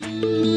Bye.